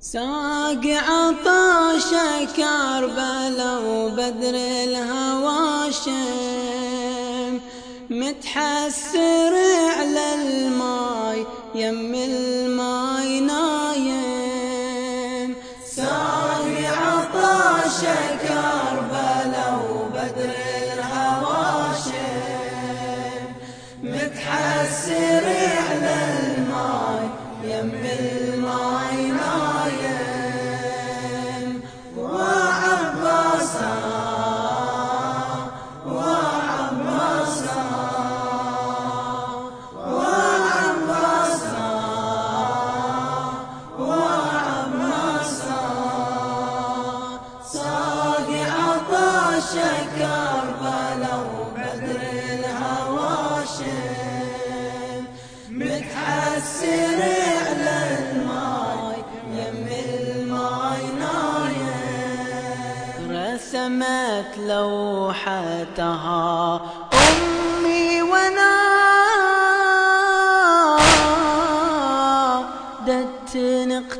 ساق عطاش كربلا وبدر الهواشم متحسر على الماي يم الماي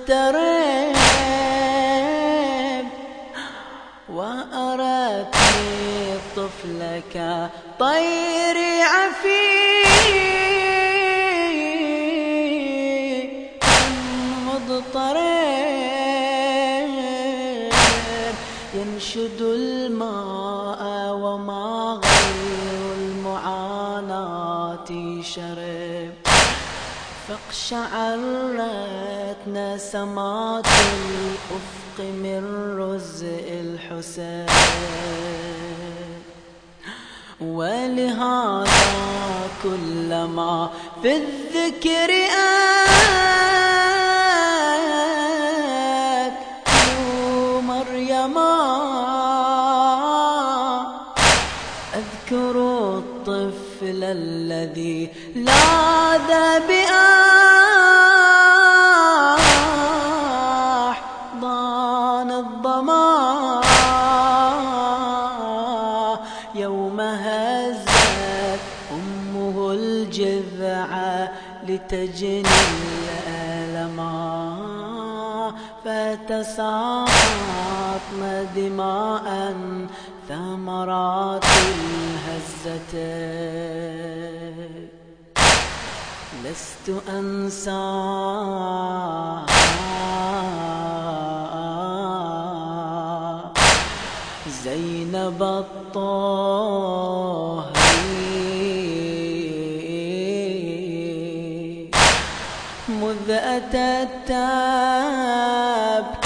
نقترب نسمات الأفق من رزء الحسين. ولهذا كلما في الذكر أتلو مريما أذكر الطفل الذي لاذ بأحضان يوم هزت أمه الجذع لتجني الألما فتساقطن دماء ثمرات الهزة. لست أنسى زينب الطاهري مذ أتت تبكي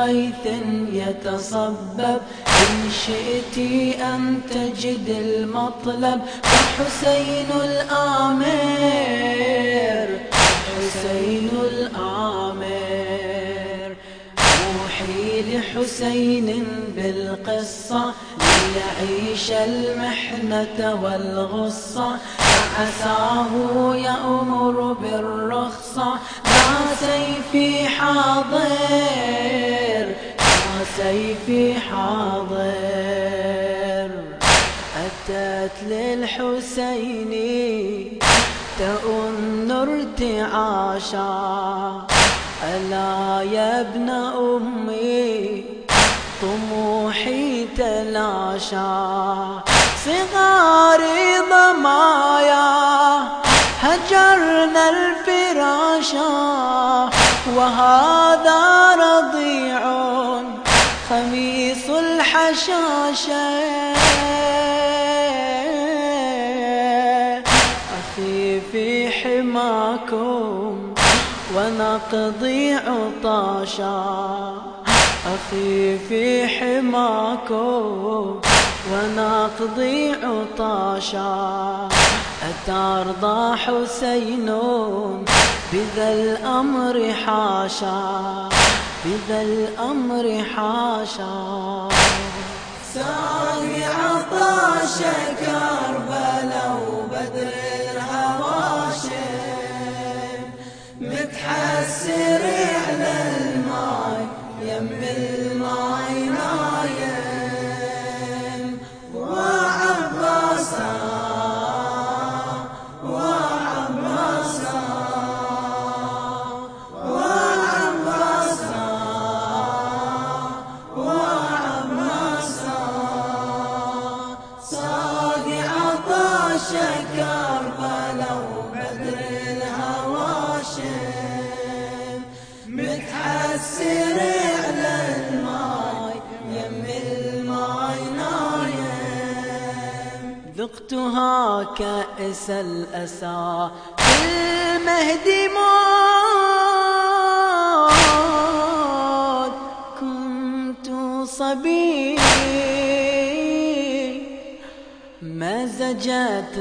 غيث يتصبب. إن شئت أن تجد المطلب. فحسين الآمر حسين الآمر. روحي لحسين بالقصة ليعيش المحنة والغصة. فعساه يأمر بالرخصة لا سيفي حاضر لا سيفي حاضر أتت للحسين تؤن ارتعاشا ألا يا ابن أمي طموحي تلاشى صغاري الفراشا وهذا رضيع خميس الحشاشة أخي في حماكم ونقضي عطاشا أخي في حماكم ونقضي عطاشا أترضى حسين بذا الأمر حاشا بذا الأمر حاشا. ساقي عطاش كربلا وبدر الهواشم متحسر ذقتها كأس الأسى في المهد موت. كنت صبي. مزجت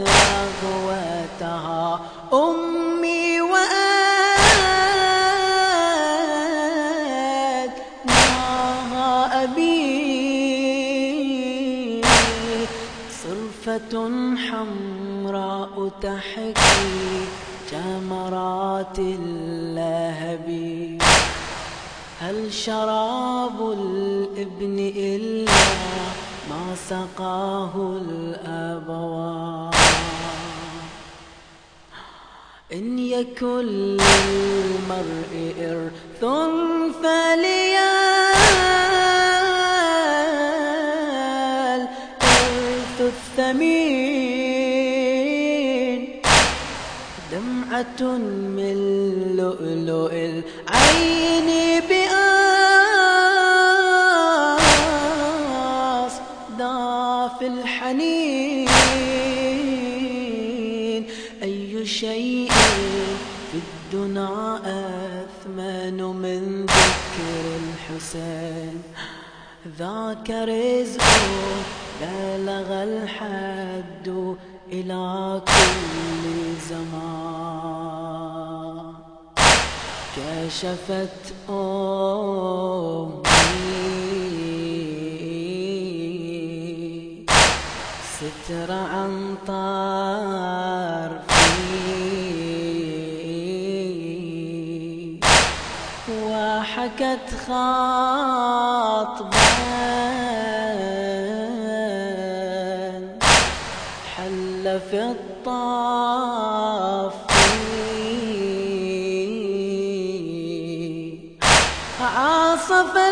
رغوتها. أمي تحكي جمرات اللهب. هل شراب الإبن إلا ما سقاه الأبواب؟ إن يكن للمرء إرث فليالإرث من لؤلؤ العين بأس. ضاف الحنين. أي شيء في الدنا أثمن من ذكر الحسين. ذاك رزق بلغ الحد إلى كل زمان. كشفت أمي. ستر عن طرفي وحكت خاطبا عاصف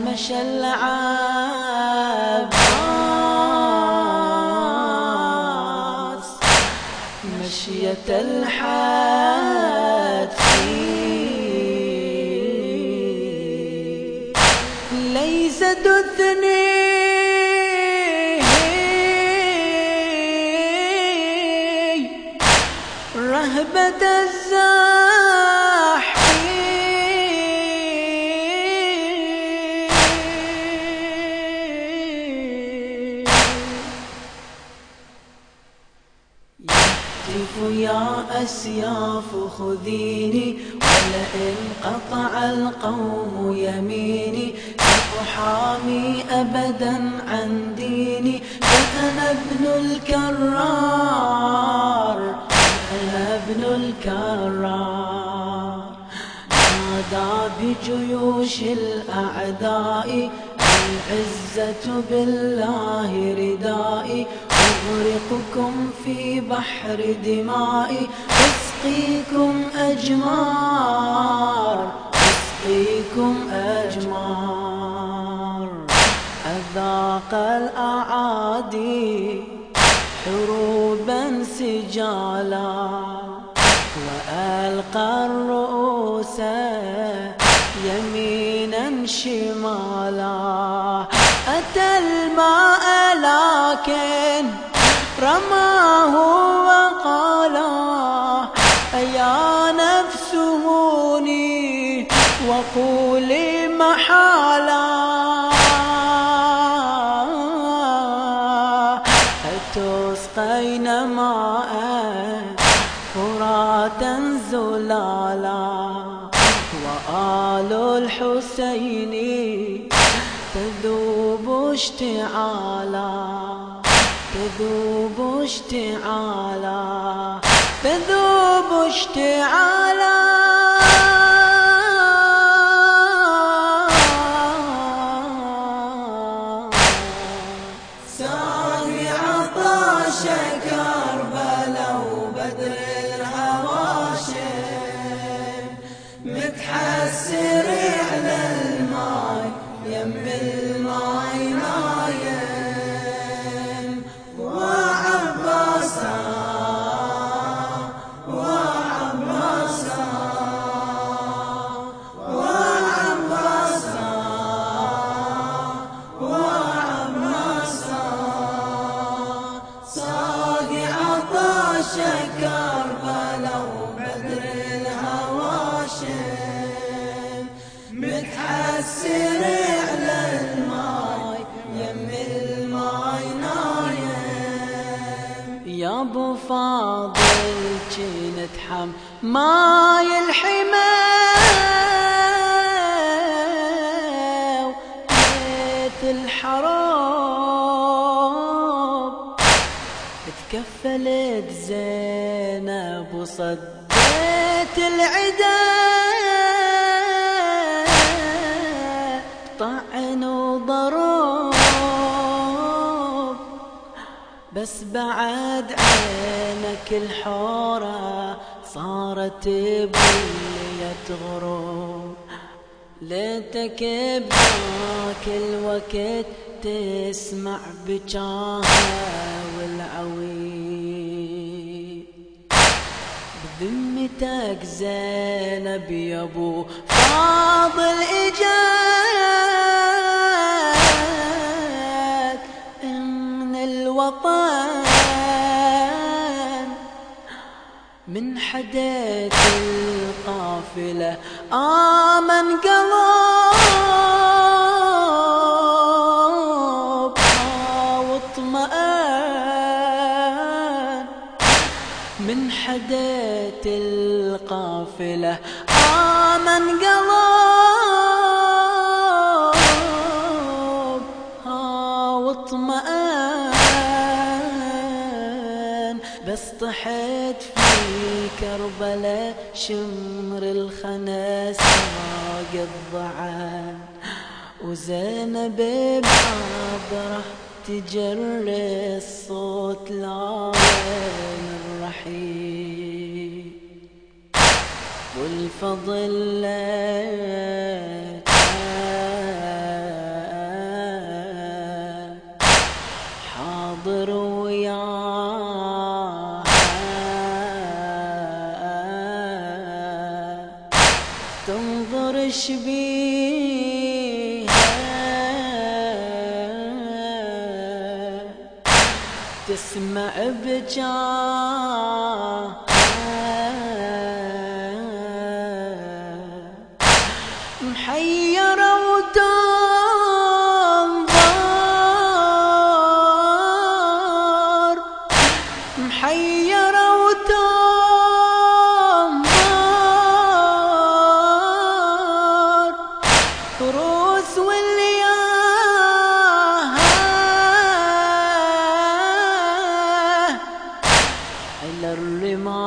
ومشى العباس أسيف يا أسياف خذيني ولئن قطع القوم يميني أحامي أبدا عن ديني فأنا ابن الكرار أنا ابن الكرار. نادى بجيوش الأعداء العزة بالله ردائي. أغرقكم في بحر دمائي أسقيكم أجمار اشتعالا تذوب اشتعالا تذوب اشتعالا ساقي عطاش فاضل جنت حم ماي الحمى بيت الحرام. تكفلت زينب وصديت العدا. طعن وضرب بس بعد عينك الحورة صارت بلية غروب. ليتك بذاك الوقت تسمع بجاها والعويل بذمتك زينب يا أبو فاضل إجاك من الوطن من حديت القافلة. آمن قلب. واطمئن من حديت القافلة. ساق الضعان وزينب بحاضره تجري الصوت لا وين الرحيل. والفضل لك تسمع بجاه.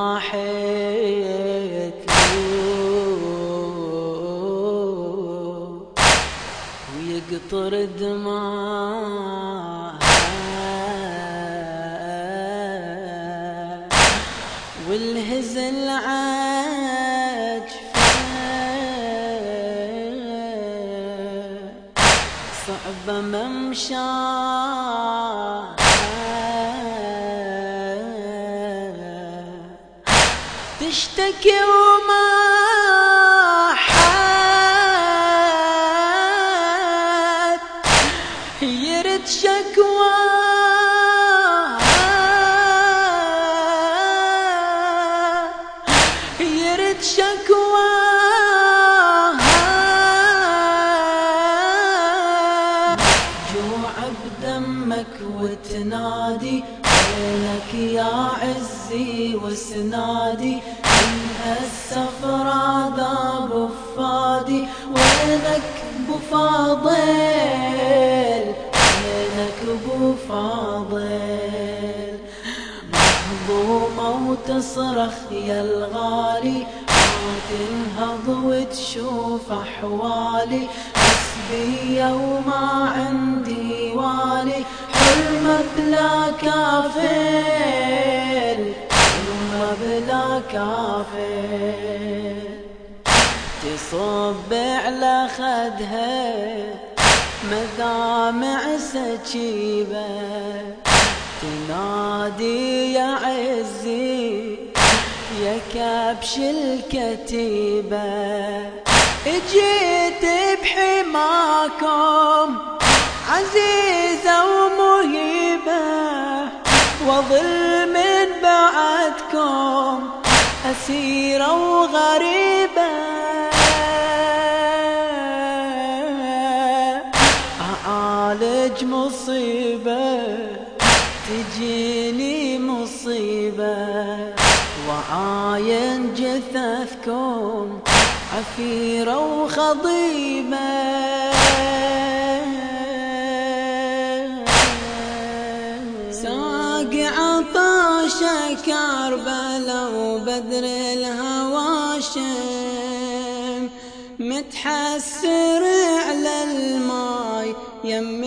الرماح ويقطر دماء وتصرخ يا الغالي. ما تنهض وتشوف أحوالي. حسبي وما عندي والي. حلمة بلا كافل. حلمة بلا كافل. تصب على خدها. مذامع سكيبة تنادي يا عزي يا كبش الكتيبة. جيت بحماكم عزيزة ومهيبة وظل من بعدكم أسيرة وغريبة. عفيرة وخضيبة ساق عطاش كربلا وبدر الهواشم متحسر على الماي يم